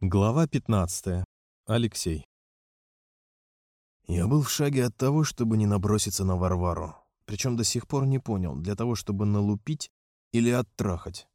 Глава 15. Алексей. Я был в шаге от того, чтобы не наброситься на Варвару. Причем до сих пор не понял, для того, чтобы налупить или оттрахать.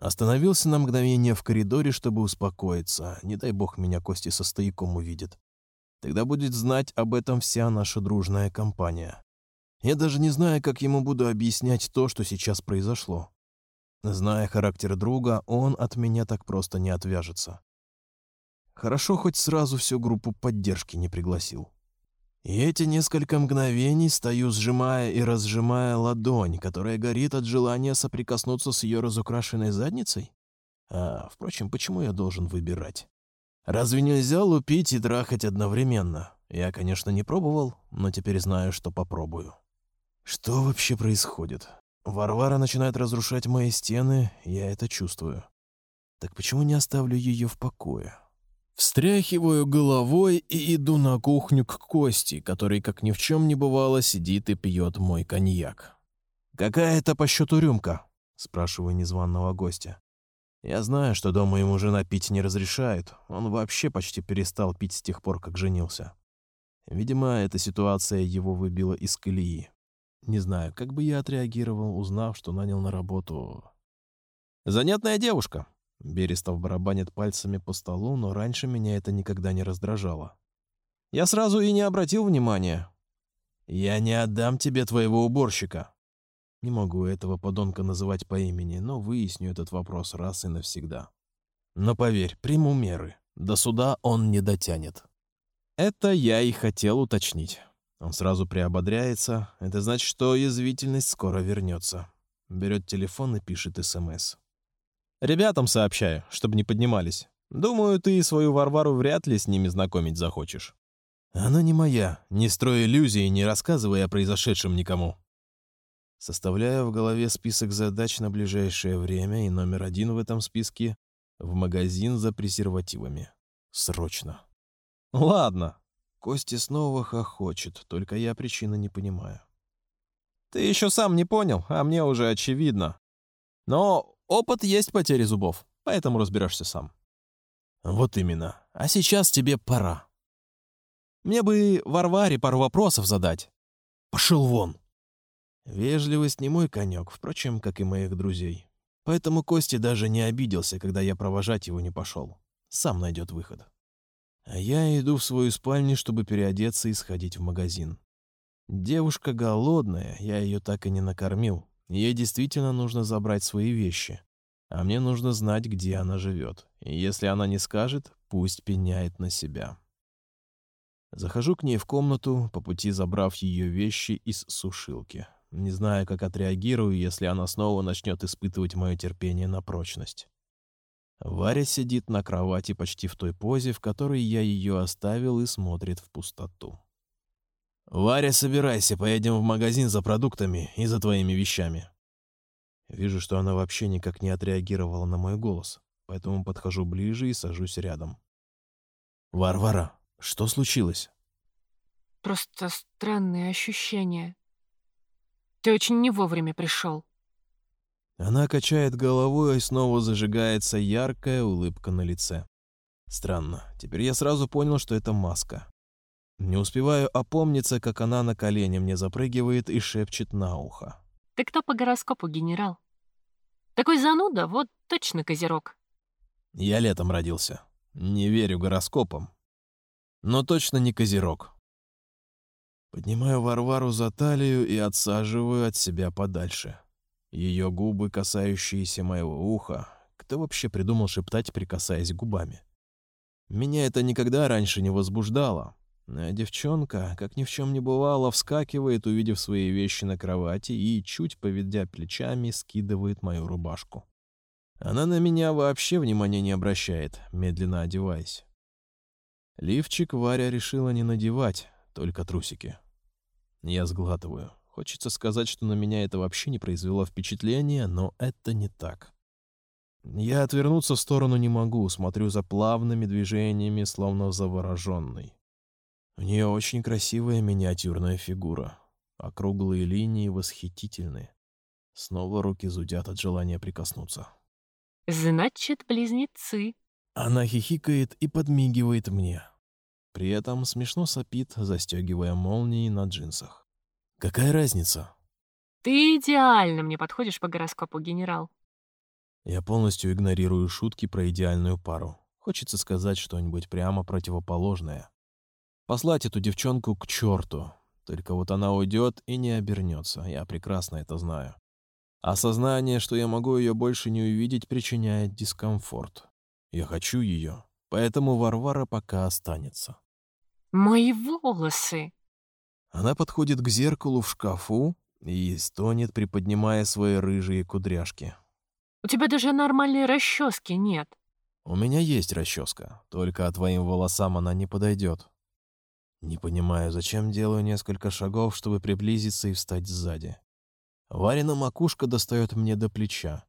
Остановился на мгновение в коридоре, чтобы успокоиться. Не дай бог меня Кости со стояком увидит. Тогда будет знать об этом вся наша дружная компания. Я даже не знаю, как ему буду объяснять то, что сейчас произошло. Зная характер друга, он от меня так просто не отвяжется. Хорошо, хоть сразу всю группу поддержки не пригласил. И эти несколько мгновений стою, сжимая и разжимая ладонь, которая горит от желания соприкоснуться с ее разукрашенной задницей? А, впрочем, почему я должен выбирать? Разве нельзя лупить и трахать одновременно? Я, конечно, не пробовал, но теперь знаю, что попробую. Что вообще происходит? Варвара начинает разрушать мои стены, я это чувствую. Так почему не оставлю ее в покое? Встряхиваю головой и иду на кухню к Кости, который, как ни в чем не бывало, сидит и пьет мой коньяк. «Какая это по счету рюмка?» — спрашиваю незваного гостя. Я знаю, что дома ему жена пить не разрешает. Он вообще почти перестал пить с тех пор, как женился. Видимо, эта ситуация его выбила из колеи. Не знаю, как бы я отреагировал, узнав, что нанял на работу... «Занятная девушка», Берестов барабанит пальцами по столу, но раньше меня это никогда не раздражало. Я сразу и не обратил внимания. «Я не отдам тебе твоего уборщика». Не могу этого подонка называть по имени, но выясню этот вопрос раз и навсегда. Но поверь, приму меры. До суда он не дотянет. Это я и хотел уточнить. Он сразу приободряется. Это значит, что язвительность скоро вернется. Берет телефон и пишет СМС. Ребятам сообщаю, чтобы не поднимались. Думаю, ты свою Варвару вряд ли с ними знакомить захочешь. Она не моя. Не строй иллюзий, не рассказывай о произошедшем никому. Составляю в голове список задач на ближайшее время, и номер один в этом списке — в магазин за презервативами. Срочно. Ладно. Кости снова хохочет, только я причины не понимаю. Ты еще сам не понял, а мне уже очевидно. Но Опыт есть потери зубов, поэтому разберешься сам. Вот именно. А сейчас тебе пора. Мне бы Варваре пару вопросов задать. Пошел вон. Вежливость не мой конек, впрочем, как и моих друзей. Поэтому Кости даже не обиделся, когда я провожать его не пошел. Сам найдет выход. А я иду в свою спальню, чтобы переодеться и сходить в магазин. Девушка голодная, я ее так и не накормил, Ей действительно нужно забрать свои вещи. А мне нужно знать, где она живет. И если она не скажет, пусть пеняет на себя. Захожу к ней в комнату, по пути забрав ее вещи из сушилки. Не знаю, как отреагирую, если она снова начнет испытывать мое терпение на прочность. Варя сидит на кровати почти в той позе, в которой я ее оставил, и смотрит в пустоту. «Варя, собирайся, поедем в магазин за продуктами и за твоими вещами». Вижу, что она вообще никак не отреагировала на мой голос, поэтому подхожу ближе и сажусь рядом. «Варвара, что случилось?» «Просто странные ощущения. Ты очень не вовремя пришел». Она качает головой, и снова зажигается яркая улыбка на лице. Странно. Теперь я сразу понял, что это маска. Не успеваю опомниться, как она на колени мне запрыгивает и шепчет на ухо. «Ты кто по гороскопу, генерал? Такой зануда, вот точно козерог». Я летом родился. Не верю гороскопам. Но точно не козерог. Поднимаю Варвару за талию и отсаживаю от себя подальше. Ее губы, касающиеся моего уха. Кто вообще придумал шептать, прикасаясь губами? Меня это никогда раньше не возбуждало. А девчонка, как ни в чем не бывало, вскакивает, увидев свои вещи на кровати, и, чуть поведя плечами, скидывает мою рубашку. Она на меня вообще внимания не обращает, медленно одеваясь. Лифчик Варя решила не надевать, только трусики. Я сглатываю. Хочется сказать, что на меня это вообще не произвело впечатления, но это не так. Я отвернуться в сторону не могу, смотрю за плавными движениями, словно завороженный. У нее очень красивая миниатюрная фигура. Округлые линии восхитительные. Снова руки зудят от желания прикоснуться. «Значит, близнецы», Она хихикает и подмигивает мне. При этом смешно сопит, застегивая молнии на джинсах. Какая разница? Ты идеально мне подходишь по гороскопу, генерал. Я полностью игнорирую шутки про идеальную пару. Хочется сказать что-нибудь прямо противоположное. Послать эту девчонку к черту. Только вот она уйдет и не обернется. Я прекрасно это знаю. Осознание, что я могу ее больше не увидеть, причиняет дискомфорт. Я хочу ее, поэтому Варвара пока останется. Мои волосы. Она подходит к зеркалу в шкафу и стонет, приподнимая свои рыжие кудряшки. У тебя даже нормальной расчески нет. У меня есть расческа, только твоим волосам она не подойдет. Не понимаю, зачем делаю несколько шагов, чтобы приблизиться и встать сзади. Варина макушка достает мне до плеча.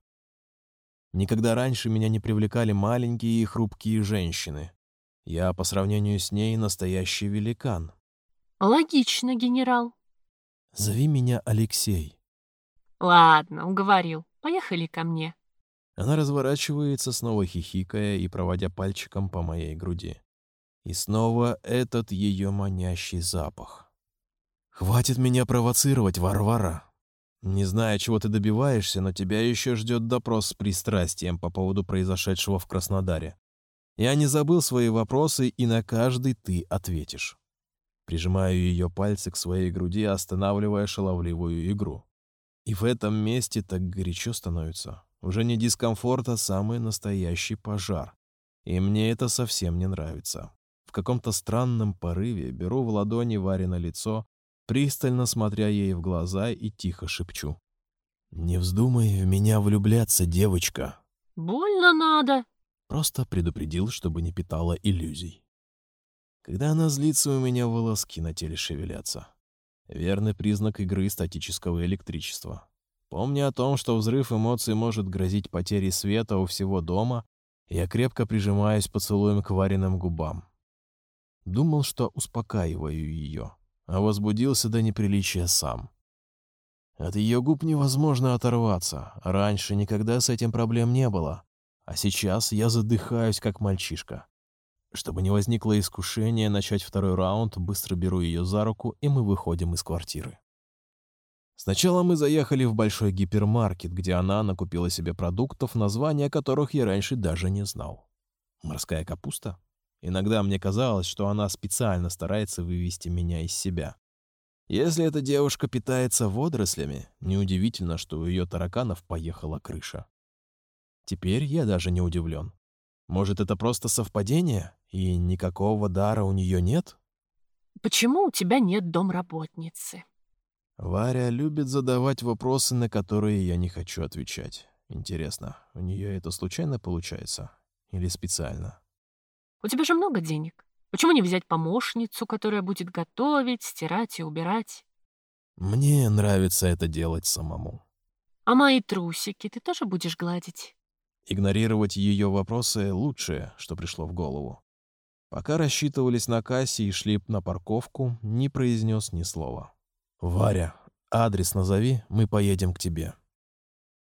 Никогда раньше меня не привлекали маленькие и хрупкие женщины. Я, по сравнению с ней, настоящий великан. Логично, генерал. Зови меня Алексей. Ладно, уговорил. Поехали ко мне. Она разворачивается, снова хихикая и проводя пальчиком по моей груди. И снова этот ее манящий запах. «Хватит меня провоцировать, Варвара!» Не знаю, чего ты добиваешься, но тебя еще ждет допрос с пристрастием по поводу произошедшего в Краснодаре. Я не забыл свои вопросы, и на каждый ты ответишь. Прижимаю ее пальцы к своей груди, останавливая шаловливую игру. И в этом месте так горячо становится. Уже не дискомфорт, а самый настоящий пожар. И мне это совсем не нравится. В каком-то странном порыве беру в ладони Варе на лицо, пристально смотря ей в глаза и тихо шепчу. «Не вздумай в меня влюбляться, девочка!» «Больно надо!» Просто предупредил, чтобы не питала иллюзий. Когда она злится, у меня волоски на теле шевелятся. Верный признак игры статического электричества. Помня о том, что взрыв эмоций может грозить потерей света у всего дома, я крепко прижимаюсь поцелуем к вареным губам. Думал, что успокаиваю ее а возбудился до неприличия сам. От ее губ невозможно оторваться. Раньше никогда с этим проблем не было. А сейчас я задыхаюсь, как мальчишка. Чтобы не возникло искушения начать второй раунд, быстро беру ее за руку, и мы выходим из квартиры. Сначала мы заехали в большой гипермаркет, где она накупила себе продуктов, названия которых я раньше даже не знал. Морская капуста? Иногда мне казалось, что она специально старается вывести меня из себя. Если эта девушка питается водорослями, неудивительно, что у ее тараканов поехала крыша. Теперь я даже не удивлен. Может, это просто совпадение, и никакого дара у нее нет? Почему у тебя нет домработницы? Варя любит задавать вопросы, на которые я не хочу отвечать. Интересно, у нее это случайно получается? Или специально? У тебя же много денег. Почему не взять помощницу, которая будет готовить, стирать и убирать? Мне нравится это делать самому. А мои трусики ты тоже будешь гладить? Игнорировать ее вопросы — лучшее, что пришло в голову. Пока рассчитывались на кассе и шли на парковку, не произнес ни слова. «Варя, адрес назови, мы поедем к тебе».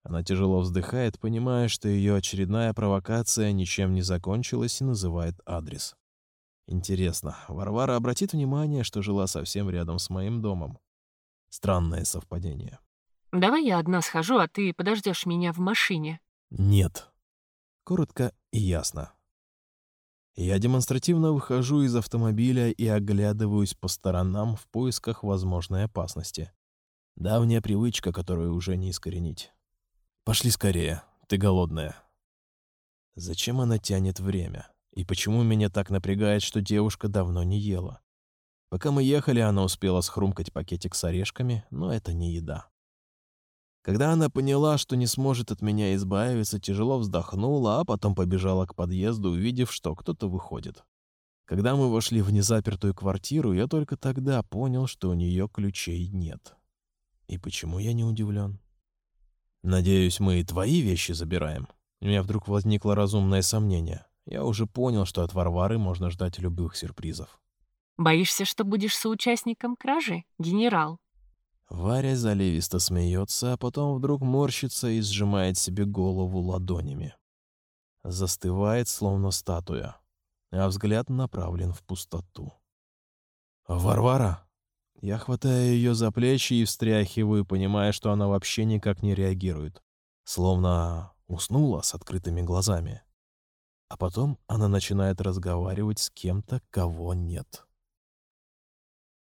Она тяжело вздыхает, понимая, что ее очередная провокация ничем не закончилась и называет адрес. Интересно, Варвара обратит внимание, что жила совсем рядом с моим домом? Странное совпадение. Давай я одна схожу, а ты подождешь меня в машине. Нет. Коротко и ясно. Я демонстративно выхожу из автомобиля и оглядываюсь по сторонам в поисках возможной опасности. Давняя привычка, которую уже не искоренить. Пошли скорее, ты голодная. Зачем она тянет время? И почему меня так напрягает, что девушка давно не ела? Пока мы ехали, она успела схрумкать пакетик с орешками, но это не еда. Когда она поняла, что не сможет от меня избавиться, тяжело вздохнула, а потом побежала к подъезду, увидев, что кто-то выходит. Когда мы вошли в незапертую квартиру, я только тогда понял, что у нее ключей нет. И почему я не удивлен? «Надеюсь, мы и твои вещи забираем?» У меня вдруг возникло разумное сомнение. Я уже понял, что от Варвары можно ждать любых сюрпризов. «Боишься, что будешь соучастником кражи, генерал?» Варя заливисто смеется, а потом вдруг морщится и сжимает себе голову ладонями. Застывает, словно статуя, а взгляд направлен в пустоту. «Варвара!» Я хватаю ее за плечи и встряхиваю, понимая, что она вообще никак не реагирует. Словно уснула с открытыми глазами. А потом она начинает разговаривать с кем-то, кого нет.